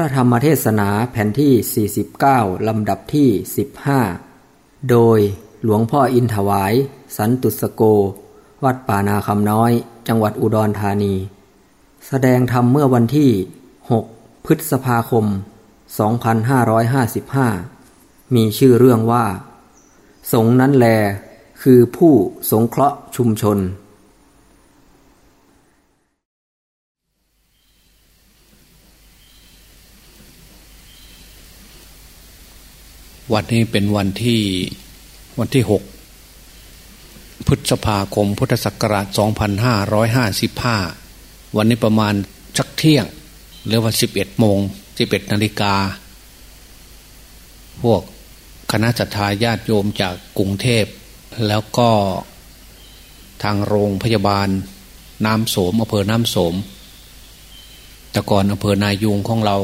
ระธรรมเทศนาแผ่นที่ 49 ลำดับที่ 15 โดยหลวงพ่ออินถวาย สันตุสโก วัดป่านาคำน้อย จังหวัดอุดรธานี แสดงธรรมเมื่อวันที่ 6 พฤษภาคม 2555 มีชื่อเรื่องว่า สงนั้นแล คือผู้สงเคราะห์ชุมชน วันนี้เป็นวันที่วันที่หกพฤษภาคมพุทธศักราช 2555 วันนี้ประมาณชักเที่ยงหรือว่า 11 โมง 11 นาฬิกา พวกคณะจัตหาญาติโยมจากกรุงเทพ แล้วก็ทางโรงพยาบาลน้ำโสมอำเภอน้ำโสม แต่ก่อนอำเภอนายุงของเรา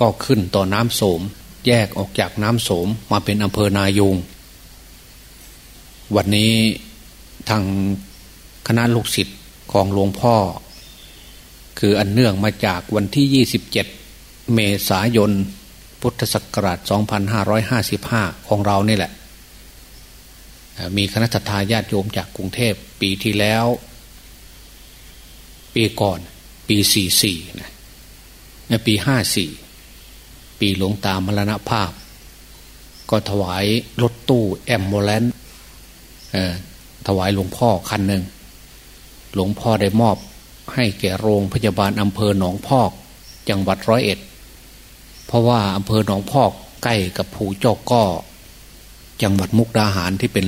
ก็ขึ้นต่อน้ำโสม แยกออกจากน้ำโสมมาเป็นอำเภอนายุงวันนี้ทางคณะลูกศิษย์ของหลวงพ่อ คืออันเนื่องมาจากวันที่ 27 เมษายน พุทธศักราช 2555 ของเรานี่แหละ มีคณะทาญาติโยมจากกรุงเทพปีที่แล้ว ปีก่อน ปี 44นะปี 54 ปีหลวงตามรณภาพ ก็ถวายรถตู้แอมโมเลนถวายหลวงพ่อคันหนึ่ง หลวงพ่อได้มอบให้แก่โรงพยาบาลอำเภอหนองพอก จังหวัดร้อยเอ็ด เพราะว่าอำเภอหนองพอกใกล้กับภูเจ้าก้อจังหวัดมุกดาหารที่เป็น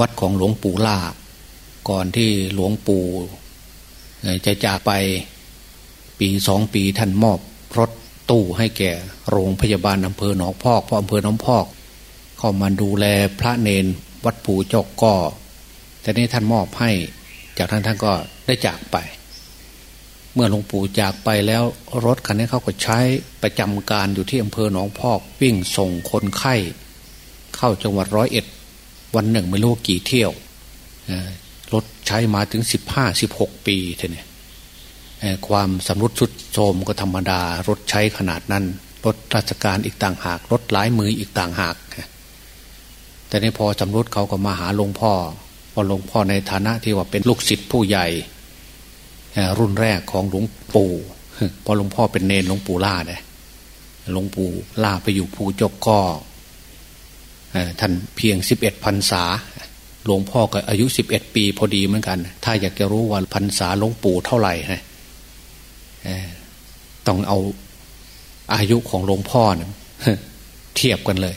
วัดของหลวงปู่ล่า ก่อนที่หลวงปู่จะจากไปปีสองปีท่านมอบรถ ตู้ให้แก่โรงพยาบาลอำเภอหนองพอกเพราะอำเภอหนองพอก เข้ามาดูแลพระเนนวัดปูเจกก้อแต่นี้ท่านมอบให้ จากท่านท่านก็ได้จากไป เมื่อหลวงปู่จากไปแล้วรถคันนี้เขาก็ใช้ประจำการอยู่ที่อำเภอหนองพอกวิ่งส่งคนไข้ เข้าจังหวัดร้อยเอ็ด วันหนึ่งไม่รู้กี่เที่ยวรถใช้มาถึงสิบห้าสิบหกปีเท่านี้ ความสำรุดชุดโทมก็ธรรมดารถใช้ขนาดนั้น รถราชการอีกต่างหาก รถหลายมืออีกต่างหาก แต่ในพอสำรุดเขาก็มาหาหลวงพ่อพอหลวงพ่อในฐานะที่ว่าเป็นลูกศิษย์ผู้ใหญ่ รุ่นแรกของหลวงปู่พอหลวงพ่อเป็นเนรหลวงปู่ล่าเนี่ยหลวงปู่ล่าไปอยู่ภูจกก็ท่านเพียงสิบเอ็ดพรรษาหลวงพ่อก็อายุสิบเอ็ดปีพอดีเหมือนกัน ถ้าอยากจะรู้ว่าพรรษาหลวงปู่เท่าไหร่ ต้องเอาอายุของหลวงพ่อเนี่ยเทียบกันเลย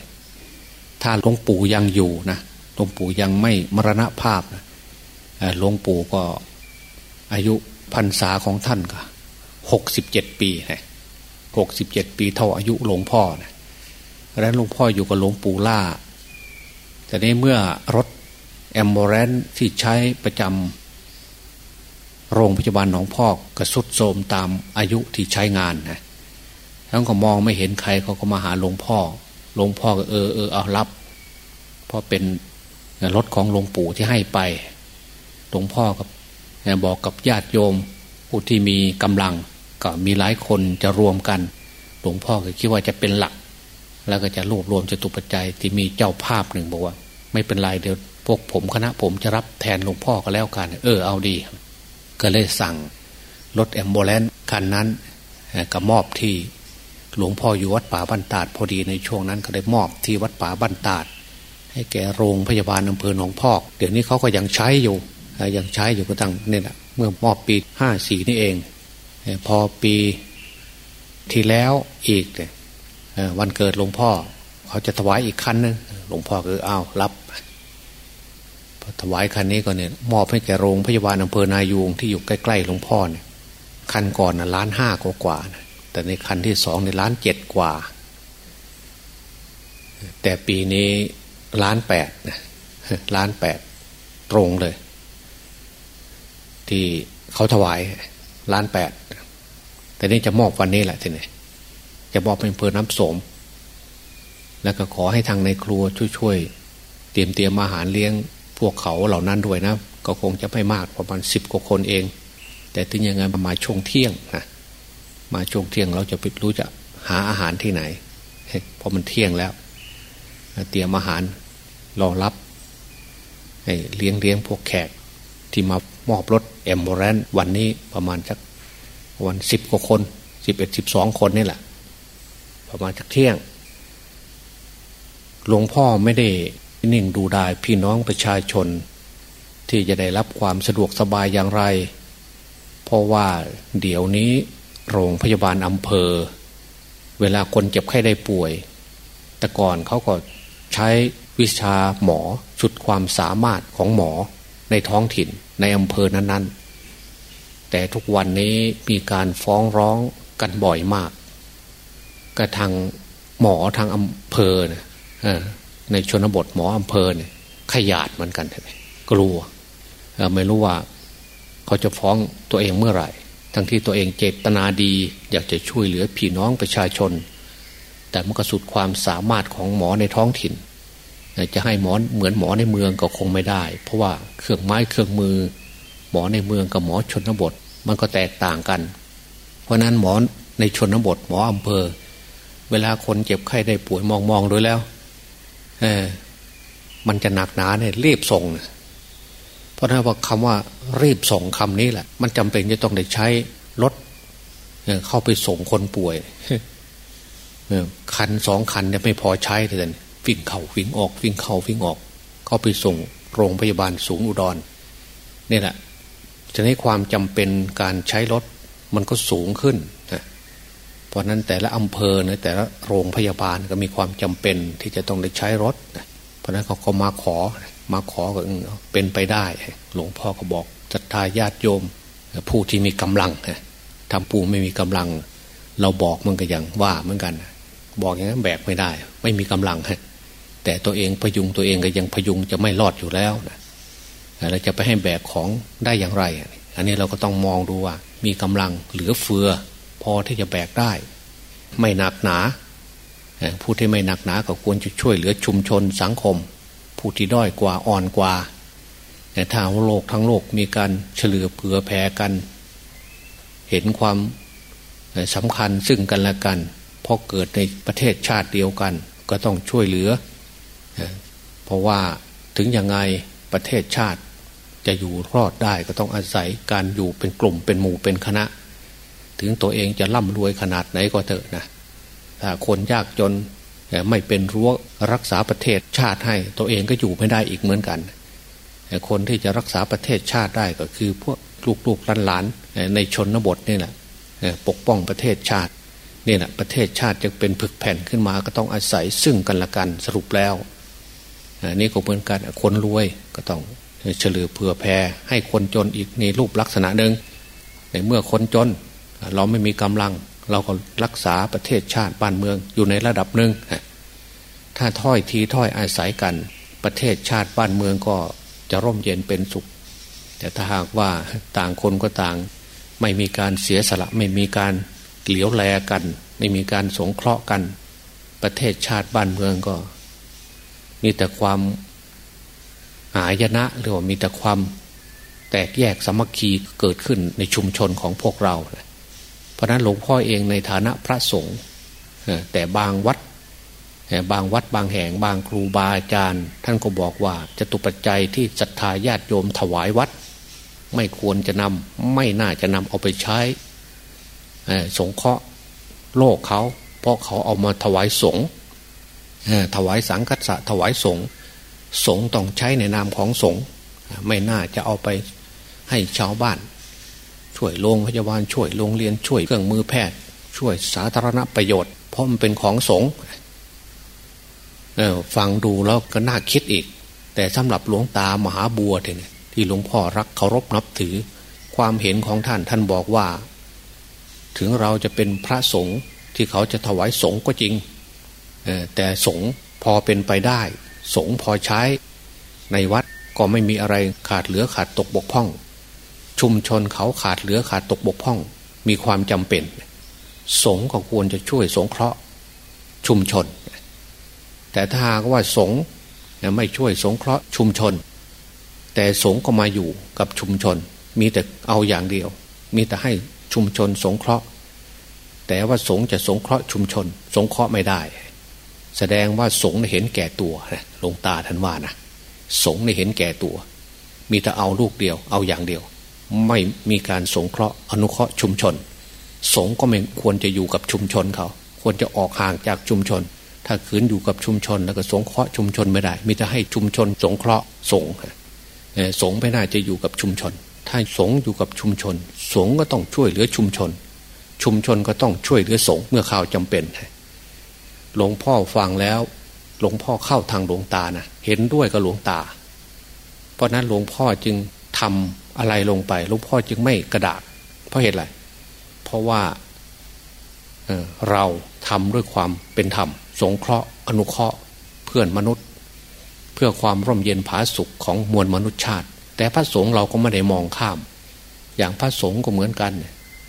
ถ้าหลวงปู่ยังอยู่นะหลวงปู่ยังไม่มรณภาพนะหลวงปู่ก็อายุพรรษาของท่านก็หกสิบเจ็ดปีนะหกสิบเจ็ดปีเท่าอายุหลวงพ่อนะแล้วหลวงพ่ออยู่กับหลวงปู่ล่า แต่ในเมื่อรถแอมโบเรนที่ใช้ประจำ โรงพยาบาลหนองพอกกระสุดโทมตามอายุที่ใช้งานนะทั้งก็มองไม่เห็นใครเขาก็มาหาหลวงพ่อหลวงพ่อก็เออเออเอารับเพราะเป็นรถของหลวงปู่ที่ให้ไปหลวงพ่อกับบอกกับญาติโยม ผู้ที่มีกำลัง ก็มีหลายคนจะรวมกัน หลวงพ่อก็คิดว่าจะเป็นหลัก แล้วก็จะรวบรวมจตุปัจจัยที่มีเจ้าภาพหนึ่งบอกว่า ไม่เป็นไรเดี๋ยวพวกผมคณะผมจะรับแทนหลวงพ่อก็แล้วกัน เออเอาดี ก็เลยสั่งรถแอมโบเลนคันนั้นก็มอบที่หลวงพ่ออยู่วัดป่าบ้านตาดพอดีในช่วงนั้นก็ได้มอบที่วัดป่าบ้านตาด ให้แก่โรงพยาบาลอำเภอหนองพอก เดี๋ยวนี้เขาก็ยังใช้อยู่ยังใช้อยู่ก็ตั้งนี่แหละเมื่อมอบปีห้าสี่นี่เอง พอปีที่แล้วอีกวันเกิดหลวงพ่อ เขาจะถวายอีกคันนึงหลวงพ่อก็เอารับ ถวายคันนี้ก็เนี่ยมอบให้แก่โรงพยาบาลอำเภอนายูงที่อยู่ใกล้ๆหลวงพ่อเนี่ยคันก่อนนะล้านห้ากว่านะแต่ในคันที่สองในล้านเจ็ดกว่า แต่ปีนี้ล้านแปดนะล้านแปดตรงเลย ที่เขาถวายล้านแปดแต่นี่จะมอบวันนี้แหละทีนี้จะมอบเป็นเพลินน้ำสม แล้วก็ขอให้ทางในครัวช่วยๆเตรียมเตรียมอาหารเลี้ยง พวกเขาเหล่านั้นด้วยนะ ก็คงจะไม่มากประมาณสิบกว่าคนเอง แต่ถึงยังไงประมาณช่วงเที่ยงนะมาช่วงเที่ยงเราจะไปรู้จะหาอาหารที่ไหนเพราะมันเที่ยงแล้ว เตรียมอาหารรอรับเลี้ยงเลี้ยงพวกแขกที่มามอบรถแอมบูเรนวันนี้ประมาณสักวันสิบกว่าคนสิบเอ็ดสิบสองคนนี่แหละ ประมาณจากเที่ยง หลวงพ่อไม่ได้ นิ่งดูดายพี่น้องประชาชน ที่จะได้รับความสะดวกสบายอย่างไร เพราะว่าเดี๋ยวนี้โรงพยาบาลอำเภอ เวลาคนเจ็บไข้ได้ป่วย แต่ก่อนเขาก็ใช้วิชาหมอชุดความสามารถของหมอในท้องถิ่นในอำเภอนั้น ๆ แต่ทุกวันนี้มีการฟ้องร้องกันบ่อยมาก กระทางหมอทางอำเภอเนี่ย ในชนบทหมออำเภอเนี่ยขยาดเหมือนกันกลัวไม่รู้ว่าเขาจะฟ้องตัวเองเมื่อไหร่ ทั้งที่ตัวเองเจตนาดี อยากจะช่วยเหลือพี่น้องประชาชน แต่มันก็สุดความสามารถของหมอในท้องถิ่น จะให้หมอเหมือนหมอในเมืองก็คงไม่ได้ เพราะว่าเครื่องไม้เครื่องมือ หมอในเมืองกับหมอชนบท มันก็แตกต่างกัน เพราะนั้นหมอในชนบทหมออำเภอ เวลาคนเจ็บไข้ได้ป่วยมองมองดูแล้ว เออ มันจะหนักหนาเนี่ยรีบส่ง เพราะนั้นว่าคำว่า รีบส่งคำนี้แหละ มันจำเป็นจะต้องได้ใช้รถเข้าไปส่งคนป่วยคันสองคันเนี่ยไม่พอใช้เลยวิ่งเข่าวิ่งออก วิ่งเข่าวิ่งออก เข้าไปส่งโรงพยาบาลสูงอุดรนี่แหละจะให้ความจำเป็นการใช้รถมันก็สูงขึ้น เพราะนั้นแต่ละอำเภอนะแต่ละโรงพยาบาลก็มีความจำเป็นที่จะต้องได้ใช้รถ เพราะนั้นเขาก็มาขอมาขอก็เป็นไปได้ หลวงพ่อก็บอกจัตตาญาติโยม ผู้ที่มีกำลังทำปูไม่มีกำลัง เราบอกมันก็อย่างว่าเหมือนกัน บอกอย่างนั้นแบกไม่ได้ ไม่มีกำลังฮะแต่ตัวเองพยุงตัวเองก็ยังพยุงจะไม่รอดอยู่แล้วนะเราจะไปให้แบกของได้อย่างไร อันนี้เราก็ต้องมองดูว่า มีกำลังเหลือเฟือ พอที่จะแบกได้ ไม่หนักหนาผู้ที่ไม่หนักหนาก็ควรจะช่วยเหลือชุมชนสังคม ผู้ที่ด้อยกว่าอ่อนกว่าแต่ถ้าโลกทั้งโลกมีการเฉลือเผื่อแผ่กัน เห็นความสำคัญซึ่งกันและกันพอเกิดในประเทศชาติเดียวกัน ก็ต้องช่วยเหลือ เพราะว่าถึงยังไงประเทศชาติจะอยู่รอดได้ก็ต้องอาศัยการอยู่เป็นกลุ่มเป็นหมู่เป็นคณะ ถึงตัวเองจะร่ำรวยขนาดไหนก็เถอะนะถ้าคนยากจนไม่เป็นรั้วรักษาประเทศชาติให้ตัวเองก็อยู่ไม่ได้อีกเหมือนกัน คนที่จะรักษาประเทศชาติได้ก็คือพวกลูกๆหลานๆในชนบทนี่แหละปกป้องประเทศชาตินี่แหละประเทศชาติจะเป็นผึกแผ่นขึ้นมาก็ต้องอาศัยซึ่งกันและกันสรุปแล้วนี่ก็เหมือนกันคนรวยก็ต้องเฉลือเผื่อแผ่ให้คนจนอีกในรูปลักษณะหนึ่งในเมื่อคนจน เราไม่มีกำลัง เราก็รักษาประเทศชาติบ้านเมืองอยู่ในระดับหนึ่งถ้าถ้อยทีถ้อยอาศัยกัน ประเทศชาติบ้านเมืองก็จะร่มเย็นเป็นสุข แต่ถ้าหากว่าต่างคนก็ต่าง ไม่มีการเสียสละไม่มีการเหลียวแลกัน ไม่มีการสงเคราะห์กัน ประเทศชาติบ้านเมืองก็ มีแต่ความหายนะหรือว่ามีแต่ความแตกแยกสามัคคีเกิดขึ้นในชุมชนของพวกเราเพ ราะนั้นหลวงพ่อเองในฐานะพระสงฆ์แต่บางวัด บางวัดบางแห่งบางครูบาอาจารย์ ท่านก็บอกว่าจะตุปัจจัยที่ศรัทธาญาติโยมถวายวัด ไม่ควรจะนำไม่น่าจะนำเอาไปใช้สงเคราะห์โลกเขา เพราะเขาเอามาถวายสงฆ์ถวายสังกัสสะถวายสงฆ์สงฆ์ต้องใช้ในนามของสงฆ์ไม่น่าจะเอาไปให้ชาวบ้าน ช่วยโรงพยาบาลช่วยโรงเรียนช่วยเครื่องมือแพทย์ ช่วยสาธารณประโยชน์ เพราะมันเป็นของสงฆ์ฟังดูแล้วก็น่าคิดอีก แต่สำหรับหลวงตามหาบัวเนี่ยที่หลวงพ่อรักเคารพนับถือ ความเห็นของท่านท่านบอกว่า ถึงเราจะเป็นพระสงฆ์ที่เขาจะถวายสงฆ์ก็จริงแต่สงฆ์พอเป็นไปได้ สงฆ์พอใช้ในวัดก็ไม่มีอะไรขาดเหลือขาดตกบกพร่อง ชุมชนเขาขาดเหลือขาดตกบกพร่อง มีความจำเป็น สงก็ควรจะช่วยสงเคราะห์ชุมชน แต่ถ้าหากว่าสงไม่ช่วยสงเคราะห์ชุมชน แต่สงก็มาอยู่กับชุมชน มีแต่เอาอย่างเดียว มีแต่ให้ชุมชนสงเคราะห์ แต่ว่าสงฆ์จะสงเคราะห์ชุมชน สงเคราะห์ไม่ได้ แสดงว่าสงฆ์เห็นแก่ตัวลงตาท่านว่านะสงฆ์เห็นแก่ตัว มีแต่เอาลูกเดียว เอาอย่างเดียว ไม่มีการสงเคราะห์อนุเคราะห์ชุมชน สงก็ไม่ควรจะอยู่กับชุมชนเขา ควรจะออกห่างจากชุมชน ถ้าขืนอยู่กับชุมชน แล้วก็สงเคราะห์ชุมชนไม่ได้ มีแต่ให้ชุมชน สงเคราะห์สงสงไม่น่าจะอยู่กับชุมชน ถ้าสงอยู่กับชุมชน สงก็ต้องช่วยเหลือชุมชน ชุมชนก็ต้องช่วยเหลือสงเมื่อข่าวจำเป็นหลวงพ่อฟังแล้ว หลวงพ่อเข้าทางหลวงตานะเห็นด้วยกับหลวงตา เพราะนั้นหลวงพ่อจึงทำ อะไรลงไปหลวงพ่อจึงไม่กระดาษเพราะเหตุอะไร เพราะว่าเเราทำด้วยความเป็นธรรม สงเคราะห์อนุเคราะห์เพื่อนมนุษย์ เพื่อความร่มเย็นผาสุขของมวลมนุษยชาติ แต่พระสงฆ์เราก็ไม่ได้มองข้าม อย่างพระสงฆ์ก็เหมือนกัน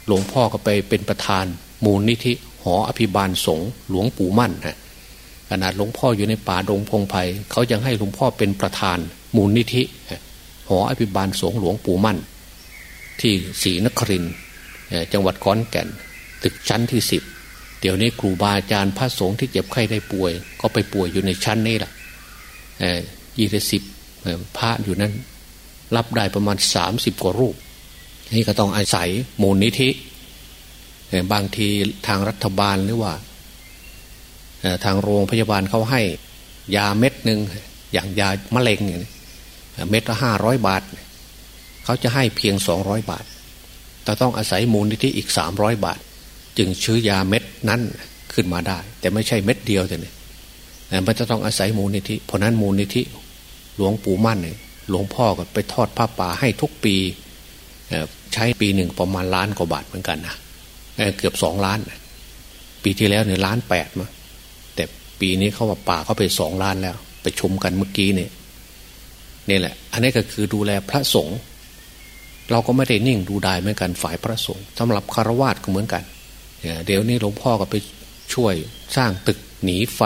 หลวงพ่อก็ไปเป็นประธาน มูลนิธิหออภิบาลสงฆ์หลวงปู่มั่นนะขนาดหลวงพ่ออยู่ในป่าดงพงไพ่เขายังให้หลวงพ่อเป็นประธานมูลนิธิ ออภิบาลสงหลวงปู่มั่น ที่ศรีนครินจังหวัดขอนแก่น ตึกชั้นที่สิบเดี๋ยวนี้ครูบาอาจารย์พระสงฆ์ที่เจ็บไข้ได้ป่วย ก็ไปป่วยอยู่ในชั้นนี้แหละยี่สิบพระอยู่นั้น รับได้ประมาณสามสิบกว่ารูป นี่ก็ต้องอาศัยมูลนิธิบางทีทางรัฐบาลหรือว่าทางโรงพยาบาลเขาให้ยาเม็ดหนึ่งอย่างยามะเร็งอย่างนี้ เม็ดละห้าร้อยบาท เขาจะให้เพียงสองร้อยบาท แต่ต้องอาศัยมูลนิธิอีกสามร้อยบาท จึงชื้อยาเม็ดนั้นขึ้นมาได้ แต่ไม่ใช่เม็ดเดียวแต่เนี่ยมันจะต้องอาศัยมูลนิธิ เพราะนั้นมูลนิธิ หลวงปู่มั่นเนี่ยหลวงพ่อก็ไปทอดผ้าป่าให้ทุกปีใช้ปีหนึ่งประมาณล้านกว่าบาทเหมือนกันนะเกือบสองล้าน ปีที่แล้วเนี่ยล้านแปดมาแต่ปีนี้เขาว่าป่าเขาไปสองล้านแล้ว ไปชมกันเมื่อกี้เนี่ย นี่แหละ อันนี้ก็คือดูแลพระสงฆ์เราก็ไม่ได้นิ่งดูดายเหมือนกันฝ่ายพระสงฆ์สำหรับคารวาสก็เหมือนกันเดี๋ยวนี้หลวงพ่อก็ไปช่วยสร้างตึกหนีไฟ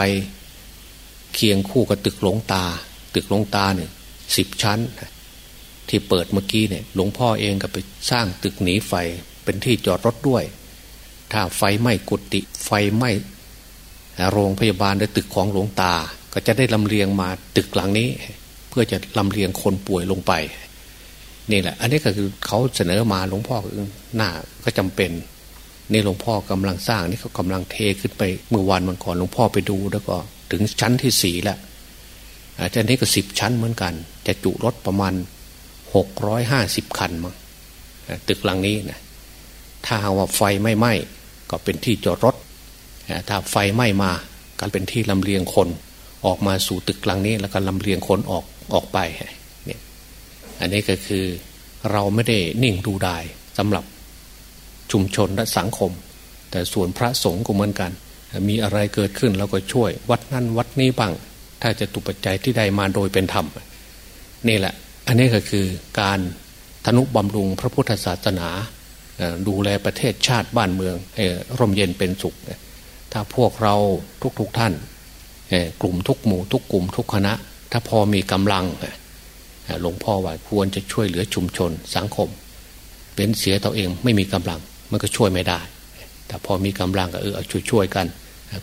เคียงคู่กับตึกหลวงตา ตึกหลวงตาเนี่ยสิบชั้น ที่เปิดเมื่อกี้เนี่ยหลวงพ่อเองก็ไปสร้างตึกหนีไฟเป็นที่จอดรถด้วย ถ้าไฟไหม้กุฏิไฟไหม้โรงพยาบาลหรือตึกของหลวงตา ก็จะได้ลำเลียงมาตึกหลังนี้ พื่อจะลำเลียงคนป่วยลงไป นี่แหละ อันนี้ก็คือเขาเสนอมาหลวงพ่อหน้าก็จำเป็นนี่หลวงพ่อกำลังสร้างนี่เขากำลังเทขึ้นไปเมื่อวานมันก่อนหลวงพ่อไปดูแล้วก็ถึงชั้นที่สี่แล้วอาจารย์นี้ก็สิบชั้นเหมือนกัน จะจุรถประมาณหกร้อยห้าสิบคันมั้งตึกหลังนี้นะถ้าหากว่าไฟไม่ไหม้ก็เป็นที่จอดรถ ถ้าไฟไหม้มาก็เป็นที่ลำเลียงคนออกมาสู่ตึกหลังนี้แล้วก็ลำเลียงคนออก ออกไปเนี่ยอันนี้ก็คือเราไม่ได้นิ่งดูได้สำหรับชุมชนและสังคม แต่ส่วนพระสงฆ์ก็เหมือนกัน มีอะไรเกิดขึ้นเราก็ช่วย วัดนั้นวัดนี้บ้าง ถ้าจะตุปัจจัยที่ได้มาโดยเป็นธรรมนี่แหละ อันนี้ก็คือการธนุบำรุงพระพุทธศาสนา ดูแลประเทศชาติบ้านเมืองร่มเย็นเป็นสุข ถ้าพวกเราทุกๆทท่าน กลุ่มทุกหมู่ทุกกลุ่มทุกคณะ ถ้าพอมีกำลังหลวงพ่อว่าควรจะช่วยเหลือชุมชนสังคม เป็นเสียตัวเองไม่มีกำลัง มันก็ช่วยไม่ได้ แต่พอมีกำลังก็เออช่วยช่วยกัน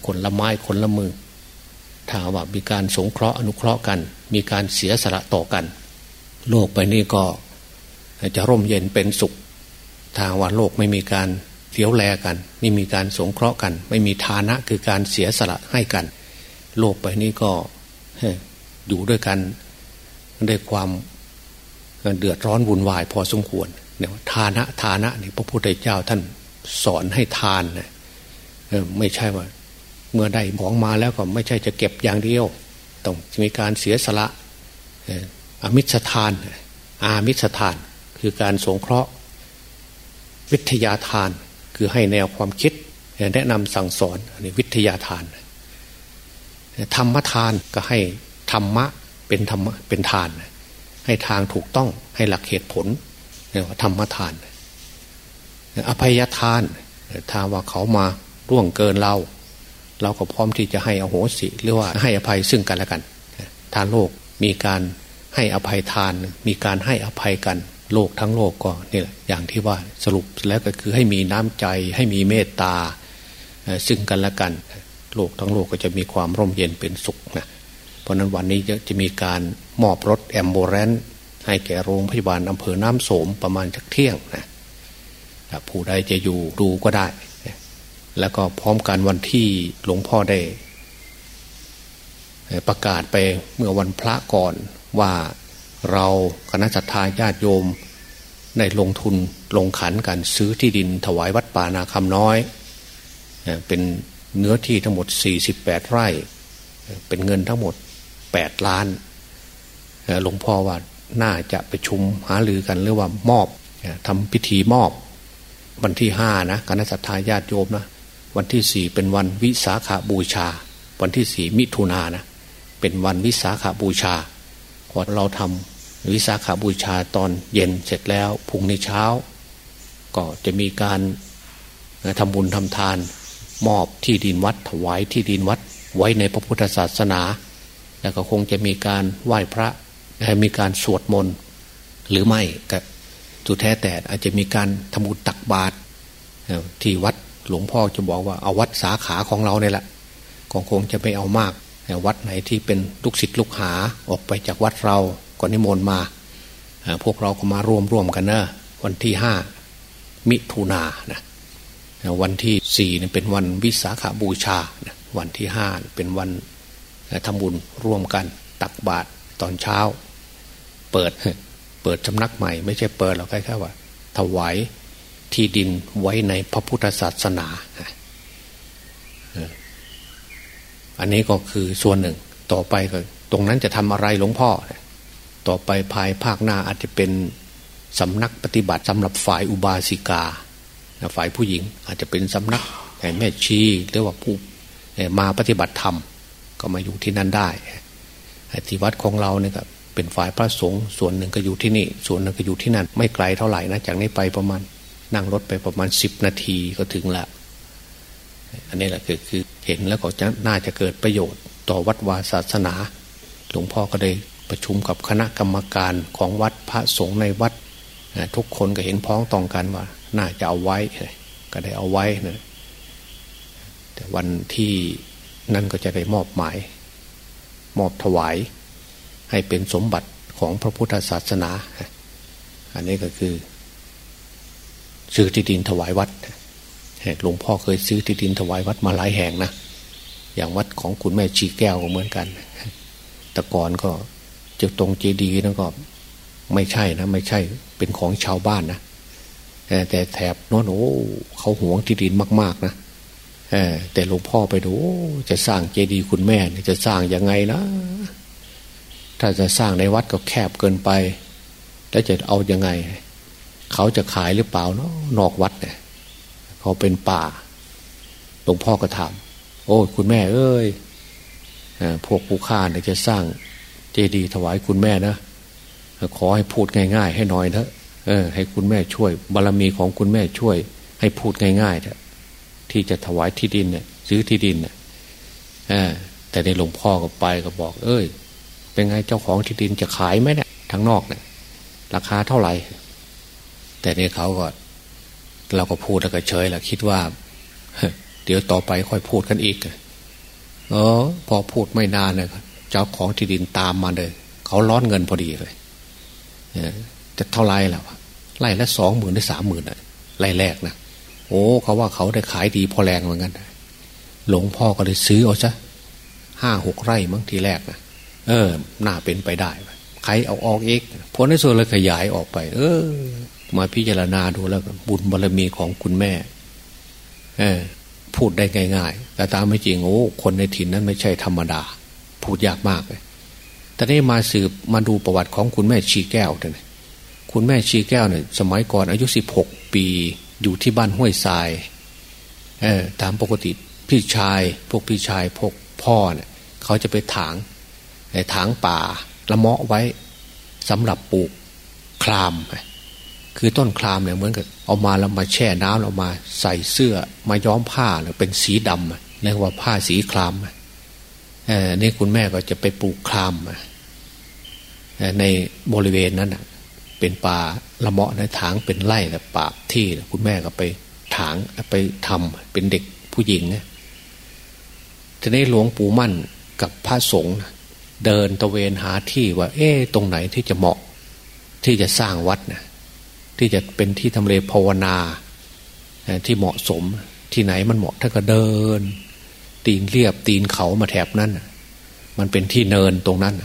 คนละไม้คนละมือถ้าว่ามีการสงเคราะห์อนุเคราะห์กัน มีการเสียสละต่อกัน โลกไปนี่ก็จะร่มเย็นเป็นสุข ถ้าว่าโลกไม่มีการเลี้ยวแลกัน ไม่มีการสงเคราะห์กัน ไม่มีฐานะคือการเสียสละให้กัน โลกไปนี้ก็ อยู่ด้วยกันด้วยความเดือดร้อนวุ่นวายพอสมควรเนี่ยฐานะฐานะนี่พระพุทธเจ้าท่านสอนให้ทานนะไม่ใช่ว่า เมื่อได้ของมาแล้วก็ไม่ใช่จะเก็บอย่างเดียวต้องมีการเสียสละอามิสทาน อามิสทาน คือการสงเคราะห์ วิทยาทานคือให้แนวความคิด แนะนำสั่งสอนอันนี้วิทยาทาน ธรรมทานก็ให้ ธรรมะเป็นธรรมะเป็นทาน ให้ทางถูกต้องให้หลักเหตุผลเรียกว่าธรรมทาน อภัยทานถ้าว่าเขามาร่วงเกินเรา เราก็พร้อมที่จะให้อโหสิหรือว่าให้อภัยซึ่งกันและกันทานโลกมีการให้อภัยทาน มีการให้อภัยกัน โลกทั้งโลกก็นี่แหละอย่างที่ว่าสรุปแล้วก็คือให้มีน้ำใจให้มีเมตตาซึ่งกันและกัน โลกทั้งโลกก็จะมีความร่มเย็นเป็นสุขนะ เพราะนั้นวันนี้จะมีการมอบรถแอมโบเรนให้แก่โรงพยาบาลอำเภอน้ำโสมประมาณจักเที่ยงนะผู้ใดจะอยู่ดูก็ได้ แล้วก็พร้อมกันวันที่หลวงพ่อได้ ประกาศไปเมื่อวันพระก่อนว่าเราคณะสัตยาญาติโยมได้ลงทุนลงขันกันซื้อที่ดินถวายวัดป่านาคำน้อย เป็นเนื้อที่ทั้งหมด 48 ไร่ เป็นเงินทั้งหมด 8ล้านหลวงพ่อว่าน่าจะไปชุมหาลือกันหรือว่ามอบทำพิธีมอบ วันที่ห้านะคณะสัตยาญาติโยมนะวันที่สี่เป็นวันวิสาขาบูชา วันที่สี่มิถุนานะเป็นวันวิสาขาบูชาพอเราทำวิสาขาบูชาตอนเย็นเสร็จแล้วพุ่งในเช้า ก็จะมีการทำบุญทำทาน มอบที่ดินวัดถวายที่ดินวัดไว้ในพระพุทธศาสนา แล้วก็คงจะมีการไหว้พระมีการสวดมนต์หรือไม่ก็สุดแท้แต่อาจจะมีการทำบุญตักบาตรที่วัดหลวงพ่อจะบอกว่าเอาวัดสาขาของเราเนี่ยแหละก็คงจะไม่เอามากวัดไหนที่เป็นลูกศิษย์ลูกหาออกไปจากวัดเราก็นิมนต์มา พวกเราก็มาร่วมร่วมกันนะวันที่ห้ามิถุนานะวันที่สี่เป็นวันวิสาขาบูชาวันที่ห้าเป็นวัน ทำบุญร่วมกันตักบาตรตอนเช้า เปิดเปิดสำนักใหม่ ไม่ใช่เปิดเราแค่แค่ว่า ถวายที่ดินไว้ในพระพุทธศาสนา อันนี้ก็คือส่วนหนึ่งต่อไปก็ตรงนั้นจะทำอะไรหลวงพ่อ ต่อไปภายภาคหน้าอาจจะเป็นสำนักปฏิบัติสำหรับฝ่ายอุบาสิกา ฝ่ายผู้หญิงอาจจะเป็นสำนักแม่ชีหรือว่าผู้มาปฏิบัติธรรม ก็มาอยู่ที่นั่นได้ที่วัดของเราเนี่ยครับเป็นฝ่ายพระสงฆ์ส่วนหนึ่งก็อยู่ที่นี่ ส่วนหนึ่งก็อยู่ที่นั่น ไม่ไกลเท่าไหร่นะจากนี้ไปประมาณนั่งรถไปประมาณสิบนาทีก็ถึงละอันนี้แหละคือคือเห็นแล้วก็จะน่าจะเกิดประโยชน์ ต่อวัดวาศาสนา หลวงพ่อก็ได้ประชุมกับคณะกรรมการของวัดพระสงฆ์ในวัดทุกคนก็เห็นพ้องต้องกันว่า น่าจะเอาไว้ ก็ได้เอาไว้นะแต่วันที่ นั่นก็จะได้มอบหมาย มอบถวาย ให้เป็นสมบัติของพระพุทธศาสนา อันนี้ก็คือ ซื้อที่ดินถวายวัดหลวงพ่อเคยซื้อที่ดินถวายวัดมาหลายแห่งนะอย่างวัดของคุณแม่ชีแก้วก็เหมือนกันแต่ก่อนก็จะตรงเจดีย์นั่นก็ไม่ใช่นะ ไม่ใช่เป็นของชาวบ้านนะแต่แถบโน้นโอ้เขาหวงที่ดินมาก ๆ นะ แต่หลวงพ่อไปดูจะสร้างเจดีย์คุณแม่จะสร้างยังไงนะถ้าจะสร้างในวัดก็แคบเกินไป แล้วจะเอาอยัางไง เขาจะขายหรือเปล่าเนาะนอกวัดเนี่ยเขาเป็นป่าหลวงพ่อก็ถามโอ้คุณแม่ เอ้ยพวกผู้ฆ่าเนี่ยจะสร้างเจดีย์ถวายคุณแม่นะขอให้พูดง่าย ๆ ให้หน่อยเถอะเออให้คุณแม่ช่วยบารรมีของคุณแม่ช่วย ให้พูดง่ายๆเถอะ ที่จะถวายที่ดินเนี่ยซื้อที่ดินเนี่ยแต่ในหลวงพ่อก็ไปก็บอก เอ้ย เป็นไงเจ้าของที่ดินจะขายไหมเนี่ยทางนอกเนี่ยราคาเท่าไหร่ แต่ในเขาก็ เราก็พูดแล้วก็เฉยแหละคิดว่าเดี๋ยวต่อไปค่อยพูดกันอีกเออ พอพูดไม่นานเลยเจ้าของที่ดินตามมาเลยเขาร้อนเงินพอดีเลยจะเท่าไรแล้วไล่ละสองหมื่นหรือสามหมื่นอะไล่แรกนะ โอ้เขาว่าเขาได้ขายดีพอแรงเหมือนกันหลวงพ่อก็เลยซื้อเอาซะห้าหกไร่มั้งทีแรกนะเออ น่าเป็นไปได้ใครเอาออกเองผลในส่วนเลยขยายออกไป เออ มาพิจารณาดูแล้วบุญบารรมีของคุณแม่ เออ พูดได้ง่ายๆแต่ตามไม่จริงโอ้คนในถิ่นนั้นไม่ใช่ธรรมดา พูดยากมากเลยแต่นี้มาสืบมาดูประวัติของคุณแม่ชีแก้วเนี่ยคุณแม่ชีแก้วเนี่ยสมัยก่อนอายุสิบหกปี อยู่ที่บ้านห้วยทรายเออตามปกติพี่ชายพวกพี่ชายพวกพ่อเนี่ยเขาจะไปถางถางป่าละเมาะไว้สำหรับปลูกคลาม คือต้นคลามเนี่ยเหมือนกับเอามาแล้วมาแช่น้ำแล้วมาใส่เสื้อมาย้อมผ้าเนี่ยเป็นสีดำเรียกว่าผ้าสีคลามเออนี่คุณแม่ก็จะไปปลูกคลามในบริเวณนั้น เป็นป่าละเมาะในถางเป็นไร่แต่ป่าที่คุณแม่ก็ไปถางไปทำเป็นเด็กผู้หญิงเนี่ยทีนี้หลวงปู่มั่นกับพระสงฆ์เดินตะเวนหาที่ว่า เอ๊ะตรงไหนที่จะเหมาะ ที่จะสร้างวัดนะที่จะเป็นที่ทำเลภาวนาที่เหมาะสมที่ไหนมันเหมาะท่านก็เดิน ตีนเรียบตีนเขามาแถบนั้นมันเป็นที่เนินตรงนั้น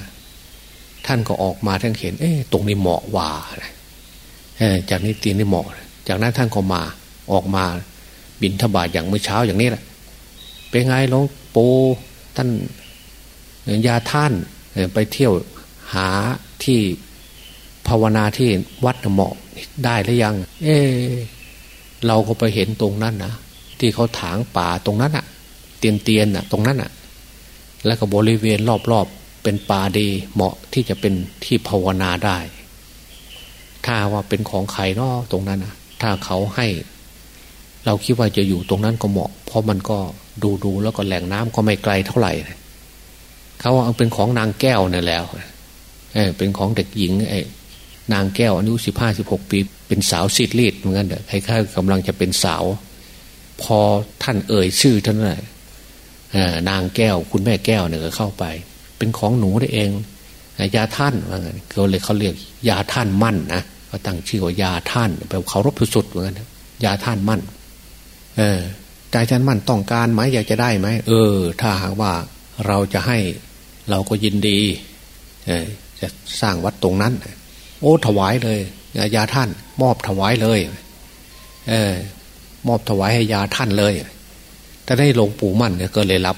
ท่านก็ออกมาท่านเห็น เอ๊ะตรงนี้เหมาะว่าจากนี้ตีนนี่เหมาะ จากนั้นท่านก็มาออกมาบินทบาทอย่างเมื่อเช้าอย่างนี้แหละเป็นไงหลวงปู่ท่านยาท่านไปเที่ยวหาที่ภาวนาที่วัดเหมาะได้หรือยัง เออเราก็ไปเห็นตรงนั้นนะที่เขาถางป่าตรงนั้นอะเตียนเตียนอะตรงนั้นอะแล้วก็บริเวณรอบ เป็นป่าดีเหมาะที่จะเป็นที่ภาวนาได้ ถ้าว่าเป็นของใครนาะตรงนั้นนะถ้าเขาให้ เราคิดว่าจะอยู่ตรงนั้นก็เหมาะ เพราะมันก็ดูดูแล้วก็แหล่งน้ำก็ไม่ไกลเท่าไหร่เขาเอาเป็นของนางแก้วเนี่ยแล้วเออเป็นของเด็กหญิงไอ้นางแก้วอายุสิบห้าสิบหกปีเป็นสาวซีดลีดเหมือนกันเด้อใครๆกำลังจะเป็นสาว พอท่านเอ่ยชื่อท่านน่ะนางแก้ว คุณแม่แก้วเนี่ยเข้าไป เป็นของหนูได้เอง ยาท่านว่าไงเขาเลยเขาเรียกยาท่านมั่นนะเขาตั้งชื่อว่ายาท่านแปลเขารบสุดเหมือนกันยาท่านมั่น เออใจท่านมั่นต้องการไหมอยากจะได้ไหมเออ ถ้าหากว่าเราจะให้เราก็ยินดี เออจะสร้างวัดตรงนั้น โอ้ถวายเลยยาท่าน มอบถวายเลย เออ มอบถวายให้ยาท่านเลยแต่ได้หลวงปู่มั่นเนี่ยก็เลยรับ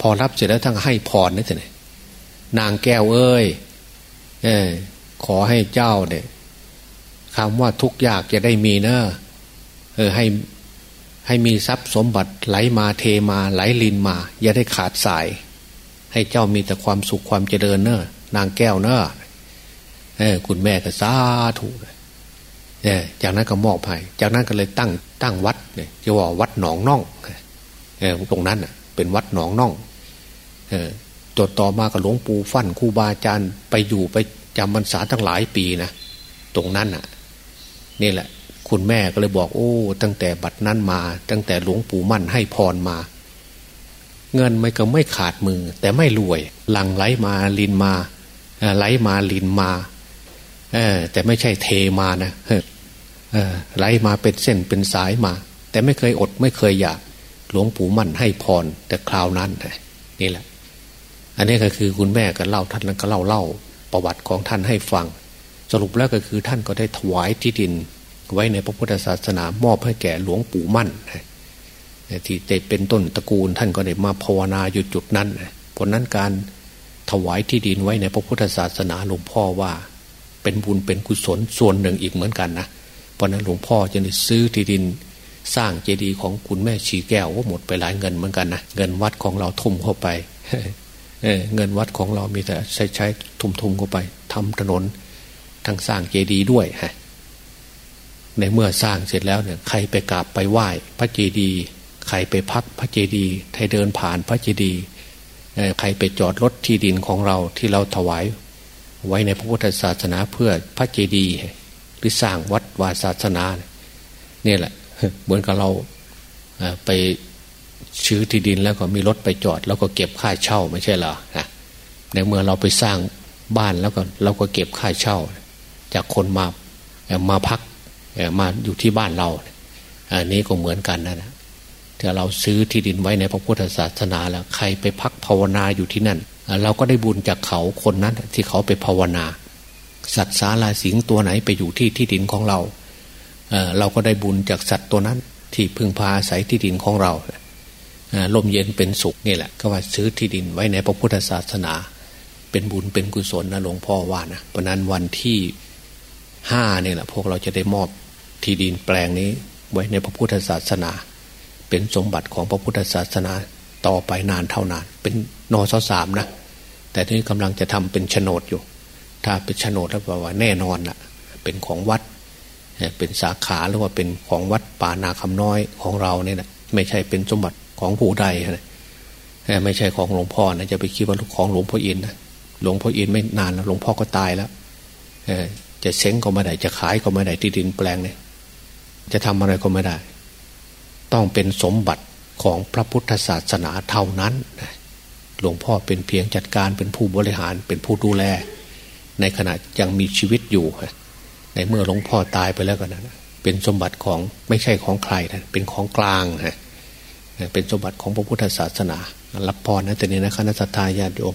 พอรับเสร็จแล้วท่านให้พรนี่สิน นางแก้วเอ้ยเออขอให้เจ้าเนี่ยคำว่าทุกยากจะได้มีเนอะเออให้ให้มีทรัพย์สมบัติไหลมาเทมาไหลลินมา อย่าได้ขาดสาย ให้เจ้ามีแต่ความสุขความเจริญเนอะนางแก้วเนอะเออคุณแม่ก็สาธุเนี่ยจากนั้นก็มอบให้จากนั้นก็เลยตั้งตั้งวัดเนี่ยจะว่าวัดหนองน่องเออตรงนั้นเป็นวัดหนองน่อง เออ จดต่อมากับหลวงปู่ฟั่นครูบาอาจารย์ไปอยู่ไปจำพรรษาตั้งหลายปีนะตรงนั้นอะ นี่แหละ คุณแม่ก็เลยบอกโอ้ ตั้งแต่บัดนั้นมา ตั้งแต่หลวงปู่มั่นให้พรมา เงินไม่ก็ไม่ขาดมือ แต่ไม่รวย หลังไหลมาลินมาไหลมาลินมาเออแต่ไม่ใช่เทมานะเออไหลมาเป็นเส้นเป็นสายมา แต่ไม่เคยอดไม่เคยอยาก หลวงปู่มั่นให้พรแต่คราวนั้นนี่แหละ อันนี้ก็คือคุณแม่ก็เล่าท่านก็เล่าเล่าประวัติของท่านให้ฟัง สรุปแล้วก็คือท่านก็ได้ถวายที่ดิน ไว้ในพระพุทธศาสนามอบให้แก่หลวงปู่มั่นที่เป็นต้นตระกูลท่านก็ได้มาภาวนาอยู่จุดนั้นเพราะนั้นการถวายที่ดินไว้ในพระพุทธศาสนาหลวงพ่อว่า เป็นบุญเป็นกุศลส่วนหนึ่งอีกเหมือนกันนะเพราะนั้นหลวงพ่อจะได้ซื้อที่ดินสร้างเจดีย์ของคุณแม่ชีแก้วว่าหมดไปหลายเงินเหมือนกันนะเงินวัดของเราทุ่มเข้าไป เเงินวัดของเรามีแต่ใช้ใช้ทุ่มทุ่มเข้าไปทำถนนทั้งสร้างเจดีย์ด้วยฮะในเมื่อสร้างเสร็จแล้วเนี่ยใครไปกราบไปไหว้พระเจดีย์ใครไปพักพระเจดีย์ใครเดินผ่านพระเจดีย์ใครไปจอดรถที่ดินของเราที่เราถวาย ไว้ในพระพุทธศาสนาเพื่อพระเจดีย์หรือสร้างวัดวาศาสนาเนี่ยแหละ เหมือนกับเราไป ชื้อที่ดินแล้วก็มีรถไปจอด แล้วก็เก็บค่าเช่าไม่ใช่เหรอในเมื่อเราไปสร้างบ้านแล้วก็เราก็เก็บค่าเช่า จากคนมามาพักมาอยู่ที่บ้านเราอันนี้ก็เหมือนกันนะถ้าเราซื้อที่ดินไว้ในพระพุทธศาสนาแล้วใครไปพักภาวนาอยู่ที่นั่น เราก็ได้บุญจากเขาคนนั้นที่เขาไปภาวนา สัตว์สาลาสิงตัวไหนไปอยู่ที่ที่ดินของเรา เราก็ได้บุญจากสัตว์ตัวนั้นที่พึ่งพาอาศัยที่ดินของเรา ลมเย็นเป็นสุขนี่แหละ ก็ว่าซื้อที่ดินไว้ในพระพุทธศาสนา เป็นบุญเป็นกุศลนะหลวงพ่อว่านะเพราะนั้นวันที่ห้านี่แหละพวกเราจะได้มอบที่ดินแปลงนี้ไว้ในพระพุทธศาสนา เป็นสมบัติของพระพุทธศาสนาต่อไปนานเท่านาน เป็นนอสสามนะแต่ที่กำลังจะทำเป็นโฉนดอยู่ ถ้าเป็นโฉนดแล้วแปลว่าแน่นอนละ่ะ เป็นของวัด เป็นสาขาหรือว่าเป็นของวัดป่านาคำน้อยของเราเนี่ยนะไม่ใช่เป็นสมบัติ ของผู้ใดนะไม่ใช่ของหลวงพ่อนะจะไปคิดว่าของหลวงพ่ออินนะหลวงพ่ออินไม่นานแล้วหลวงพ่อก็ตายแล้วจะเซ้งก็ไม่ได้จะขายก็ไม่ได้ที่ดินแปลงเนี่ยจะทำอะไรก็ไม่ได้ ต้องเป็นสมบัติของพระพุทธศาสนาเท่านั้นหลวงพ่อเป็นเพียงจัดการเป็นผู้บริหารเป็นผู้ดูแล ในขณะยังมีชีวิตอยู่ในเมื่อหลวงพ่อตายไปแล้วกันนะเป็นสมบัติของไม่ใช่ของใครนะเป็นของกลางนะ เป็นสมบัติของพระพุทธศาสนา รับพรนะแต่นี้นะคณะสัตยาญาติโยม